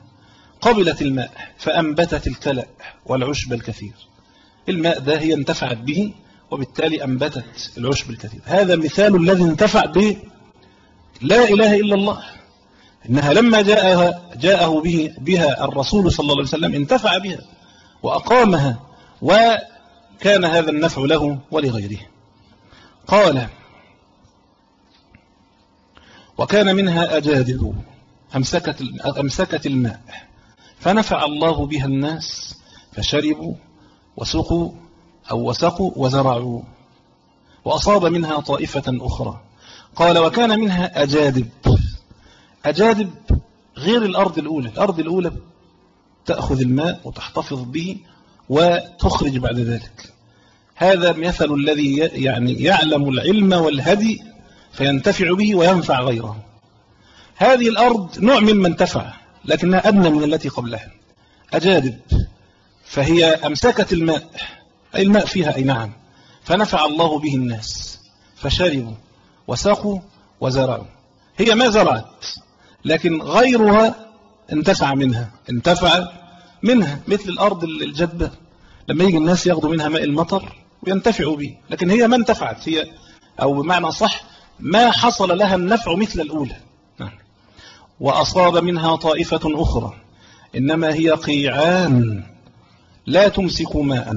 قبلت الماء فأنبتت الكلأ والعشب الكثير. الماء ده هي انتفعت به وبالتالي أنبتت العشب الكثير. هذا مثال الذي انتفع به لا إله إلا الله. إنها لما جاءها جاءه به بها الرسول صلى الله عليه وسلم انتفع بها وأقامها وكان هذا النفع له ولغيره. قال وكان منها أجادب أمسكت, أمسكت الماء فنفع الله بها الناس فشربوا وسقوا أو وسقوا وزرعوا وأصاب منها طائفة أخرى. قال وكان منها أجادب. أجادب غير الأرض الأولى. الأرض الأولى تأخذ الماء وتحتفظ به وتخرج بعد ذلك. هذا مثل الذي يعني يعلم العلم والهدي فينتفع به وينفع غيره. هذه الأرض نوع مما انتفع لكنها أدنى من التي قبلها. أجادب فهي أمسكت الماء الماء فيها أي نعم. فنفع الله به الناس فشربوا وساقوا وزرعوا. هي ما زرعت لكن غيرها انتفع منها انتفع منها مثل الأرض الجدبة لما يجي الناس ياخذوا منها ماء المطر وينتفعوا به. لكن هي ما انتفعت هي أو بمعنى صح ما حصل لها النفع مثل الأولى. نعم. وأصاب منها طائفة أخرى. إنما هي قيعان لا تمسك ماء.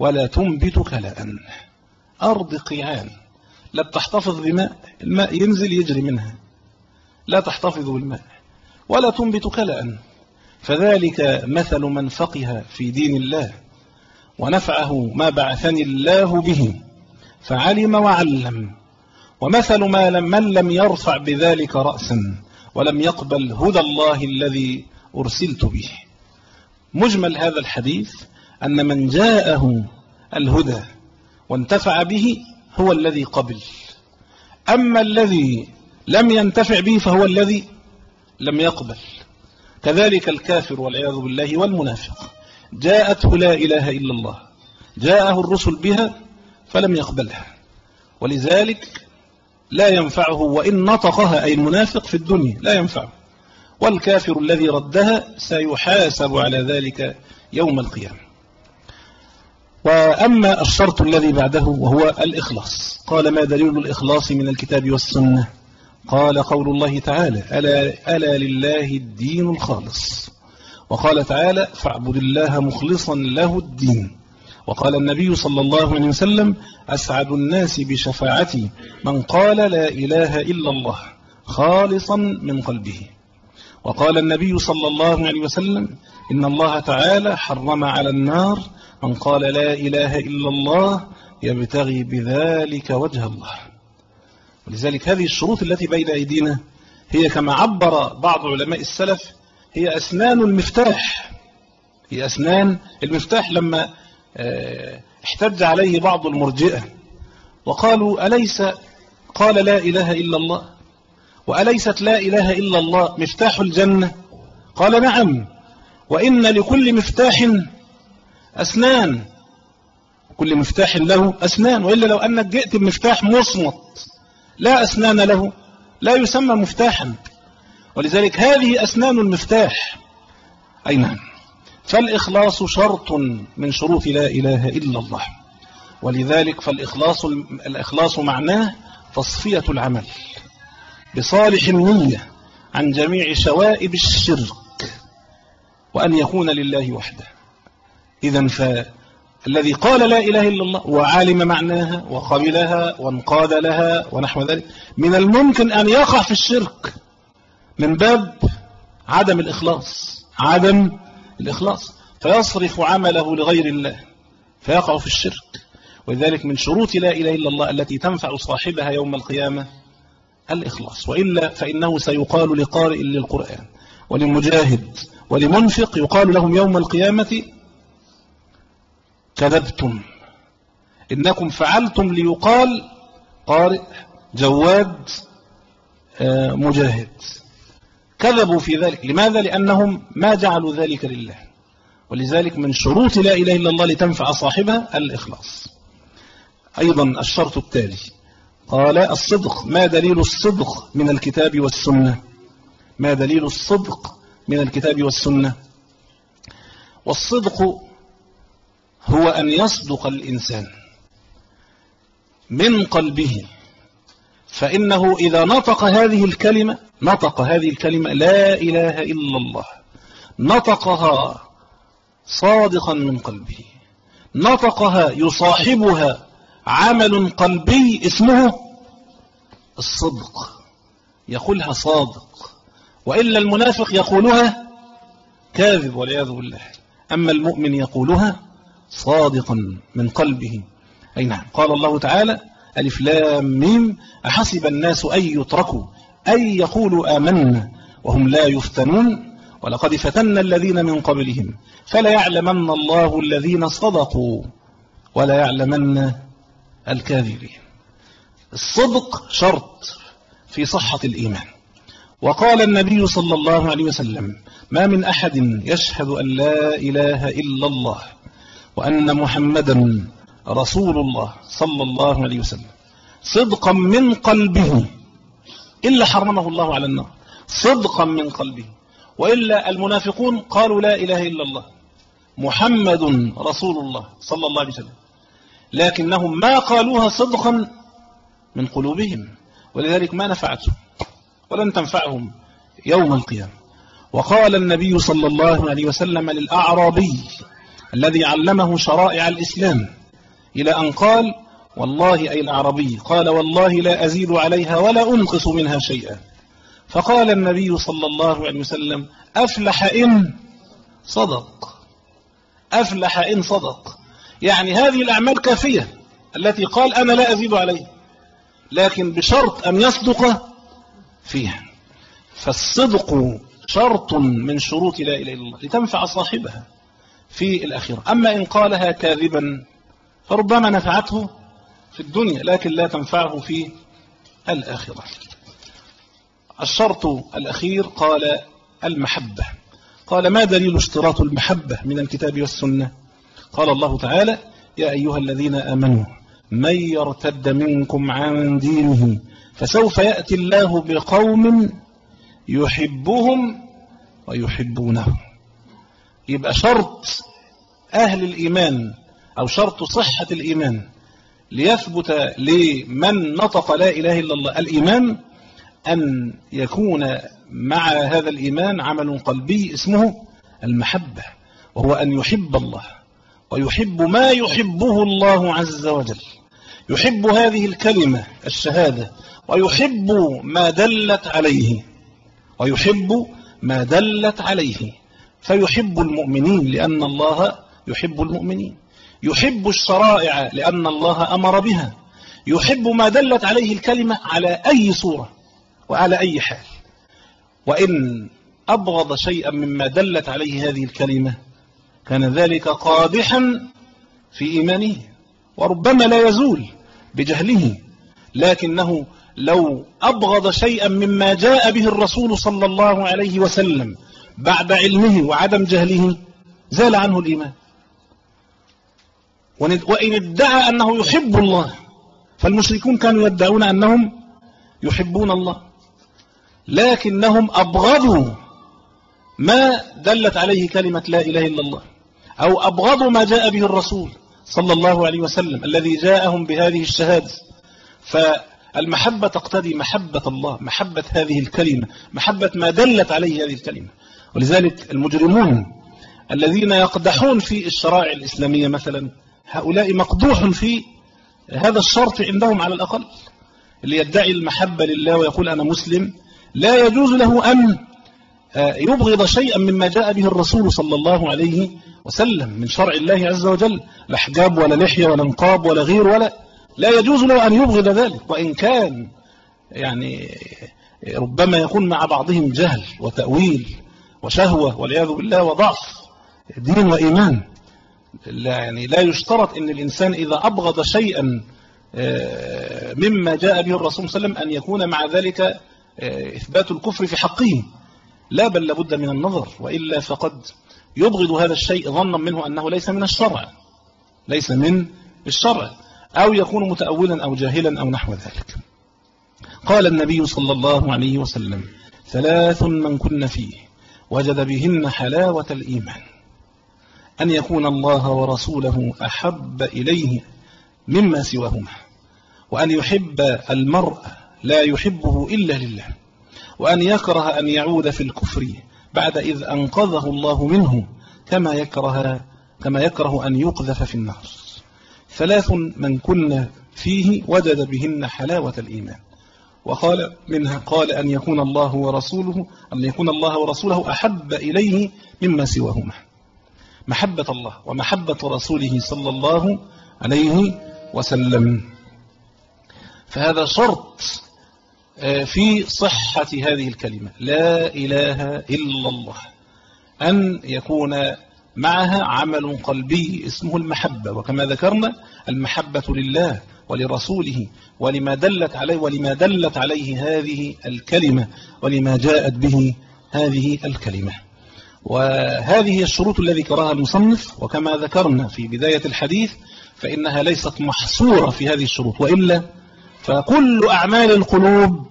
ولا تنبت كلاء أرض قيعان لا بتحتفظ بماء. الماء ينزل يجري منها. لا تحتفظ بالماء. ولا تنبت كلاء فذلك مثل من فقه في دين الله. ونفعه ما بعثني الله به. فعلم وعلم. ومثل ما لم من لم يرفع بذلك رأسا. ولم يقبل هدى الله الذي أرسلت به. مجمل هذا الحديث. أن من جاءه الهدى وانتفع به هو الذي قبل. أما الذي لم ينتفع به فهو الذي لم يقبل. كذلك الكافر والعياذ بالله والمنافق. جاءته لا إله إلا الله. جاءه الرسل بها فلم يقبلها. ولذلك لا ينفعه وإن نطقها أي المنافق في الدنيا لا ينفعه. والكافر الذي ردها سيحاسب على ذلك يوم القيامة. وأما الشرط الذي بعده وهو الإخلاص. قال ما دليل الإخلاص من الكتاب والسنة؟ قال قول الله تعالى ألا, ألا لله الدين الخالص. وقال تعالى فاعبد الله مخلصا له الدين. وقال النبي صلى الله عليه وسلم أسعد الناس بشفاعتي من قال لا إله إلا الله خالصا من قلبه. وقال النبي صلى الله عليه وسلم إن الله تعالى حرم على النار من قال لا إله إلا الله يبتغي بذلك وجه الله. ولذلك هذه الشروط التي بين أيدينا هي كما عبر بعض علماء السلف هي أسنان المفتاح. هي أسنان المفتاح لما آه، احتج عليه بعض المرجئة وقالوا أليس قال لا إله إلا الله؟ وأليست لا إله إلا الله مفتاح الجنة؟ قال نعم. وإن لكل مفتاح أسنان. كل مفتاح له أسنان وإلا لو أنك جئت بمفتاح مصمت لا أسنان له لا يسمى مفتاحا. ولذلك هذه أسنان المفتاح. أي نعم. فالإخلاص شرط من شروط لا إله إلا الله. ولذلك فالإخلاص الإخلاص معناه تصفية العمل. بصالح النية عن جميع شوائب الشرك وأن يكون لله وحده. إذا فالذي قال لا إله إلا الله وعالم معناها وقبلها وانقاد لها ونحو ذلك من الممكن أن يقع في الشرك من باب عدم الإخلاص عدم الإخلاص. فيصرف عمله لغير الله فيقع في الشرك. ولذلك من شروط لا إله إلا الله التي تنفع صاحبها يوم القيامة الإخلاص وإلا فإنه سيقال لقارئ للقرآن ولمجاهد ولمنفق يقال لهم يوم القيامة كذبتم. إنكم فعلتم ليقال قارئ جواد آه، مجاهد. كذبوا في ذلك. لماذا؟ لأنهم ما جعلوا ذلك لله. ولذلك من شروط لا إله إلا الله لتنفع صاحبها الإخلاص. أيضا الشرط التالي. قال الصدق ما دليل الصدق من الكتاب والسنة؟ ما دليل الصدق من الكتاب والسنة؟ والصدق هو أن يصدق الإنسان من قلبه فإنه إذا نطق هذه الكلمة نطق هذه الكلمة لا إله إلا الله نطقها صادقا من قلبه نطقها يصاحبها عمل قلبي اسمه الصدق. يقولها صادق. وإلا المنافق يقولها كاذب والعياذ بالله. أما المؤمن يقولها صادقا من قلبه. أي نعم. قال الله تعالى ألف لام ميم أحسب الناس أن يتركوا أن يقولوا آمنا وهم لا يفتنون. ولقد فتنا الذين من قبلهم فلا يعلمن الله الذين صدقوا ولا يعلمن الكاذبين. الصدق شرط في صحة الإيمان. وقال النبي صلى الله عليه وسلم ما من أحد يشهد أن لا إله إلا الله وأن محمدا رسول الله صلى الله عليه وسلم. صدقا من قلبه إلا حرمه الله على النار. صدقا من قلبه. وإلا المنافقون قالوا لا إله إلا الله. محمد رسول الله صلى الله عليه وسلم. لكنهم ما قالوها صدقا من قلوبهم ولذلك ما نفعتهم ولن تنفعهم يوم القيامة. وقال النبي صلى الله عليه وسلم للأعرابي الذي علمه شرائع الإسلام إلى أن قال والله أي الأعرابي قال والله لا أزيد عليها ولا أنقص منها شيئا. فقال النبي صلى الله عليه وسلم أفلح إن صدق أفلح إن صدق. يعني هذه الأعمال كافية التي قال أنا لا أزيد عليها لكن بشرط أن يصدق فيها. فالصدق شرط من شروط لا إله إلا الله لتنفع صاحبها في الأخيرة أما إن قالها كاذبا فربما نفعته في الدنيا لكن لا تنفعه في الآخرة. الشرط الأخير قال المحبة. قال ما دليل اشتراط المحبة من الكتاب والسنة؟ قال الله تعالى يا أيها الذين آمنوا من يرتد منكم عن دينه فسوف يأتي الله بقوم يحبهم ويحبونه. يبقى شرط أهل الإيمان أو شرط صحة الإيمان ليثبت لمن نطق لا إله إلا الله الإيمان أن يكون مع هذا الإيمان عمل قلبي اسمه المحبة وهو أن يحب الله. ويحب ما يحبه الله عز وجل. يحب هذه الكلمة الشهادة. ويحب ما دلت عليه. ويحب ما دلت عليه. فيحب المؤمنين لأن الله يحب المؤمنين. يحب الشرائع لأن الله أمر بها. يحب ما دلت عليه الكلمة على أي صورة وعلى أي حال. وإن أبغض شيئا مما دلت عليه هذه الكلمة كان ذلك قادحا في إيمانه وربما لا يزول بجهله لكنه لو أبغض شيئا مما جاء به الرسول صلى الله عليه وسلم بعد علمه وعدم جهله زال عنه الإيمان. وإن ادعى أنه يحب الله فالمشركون كانوا يدعون أنهم يحبون الله لكنهم أبغضوا ما دلت عليه كلمة لا إله إلا الله. أو أبغضوا ما جاء به الرسول صلى الله عليه وسلم الذي جاءهم بهذه الشهادة. فالمحبة تقتضي محبة الله محبة هذه الكلمة محبة ما دلت عليه هذه الكلمة. ولذلك المجرمون الذين يقدحون في الشرائع الإسلامية مثلا هؤلاء مقدوح في هذا الشرط عندهم على الأقل اللي يدعي المحبة لله ويقول أنا مسلم لا يجوز له أن آه، يبغض شيئا مما جاء به الرسول صلى الله عليه وسلم من شرع الله عز وجل لا حجاب ولا لحية ولا نقاب ولا غير ولا لا يجوز له أن يبغض ذلك. وإن كان يعني ربما يكون مع بعضهم جهل وتأويل وشهوة والعياذ بالله وضعف دين وإيمان لا يعني لا يشترط إن الإنسان إذا أبغض شيئا مما جاء به الرسول صلى الله عليه وسلم أن يكون مع ذلك إثبات الكفر في حقه. لا بل لابد من النظر وإلا فقد يبغض هذا الشيء ظنا منه أنه ليس من الشرع. ليس من الشرع. أو يكون متأولا أو جاهلا أو نحو ذلك. قال النبي صلى الله عليه وسلم ثلاث من كن فيه وجد بهن حلاوة الإيمان. أن يكون الله ورسوله أحب إليه مما سواهما. وأن يحب المرء لا يحبه إلا لله. وأن يكره أن يعود في الكفر بعد إذ أنقذه الله منه كما يكره كما يكره أن يقذف في النار. ثلاث من كن فيه وجد بهن حلاوة الإيمان. وقال منها قال أن يكون الله ورسوله أن يكون الله ورسوله أحب إليه مما سواهما. محبة الله ومحبة رسوله صلى الله عليه وسلم. فهذا شرط في صحة هذه الكلمة لا إله إلا الله أن يكون معها عمل قلبي اسمه المحبة وكما ذكرنا المحبة لله ولرسوله ولما دلت عليه ولما دلت عليه هذه الكلمة ولما جاءت به هذه الكلمة. وهذه الشروط الذي كراها المصنف وكما ذكرنا في بداية الحديث فإنها ليست محصورة في هذه الشروط وإلا فكل أعمال القلوب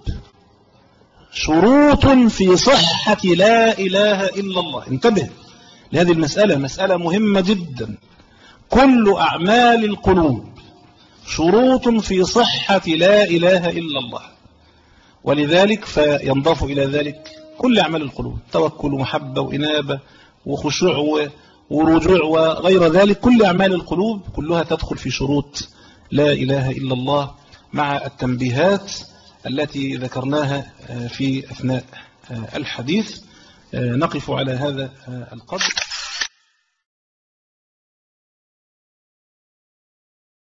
شروط في صحة لا إله إلا الله. انتبه لهذه المسألة مسألة مهمة جدا. كل أعمال القلوب شروط في صحة لا إله إلا الله. ولذلك فينضاف إلى ذلك كل أعمال القلوب توكل ومحبة وإنابة وخشوع ورجوع وغير ذلك. كل أعمال القلوب كلها تدخل في شروط لا إله إلا الله. مع التنبيهات التي ذكرناها في أثناء الحديث. نقف على هذا القدر.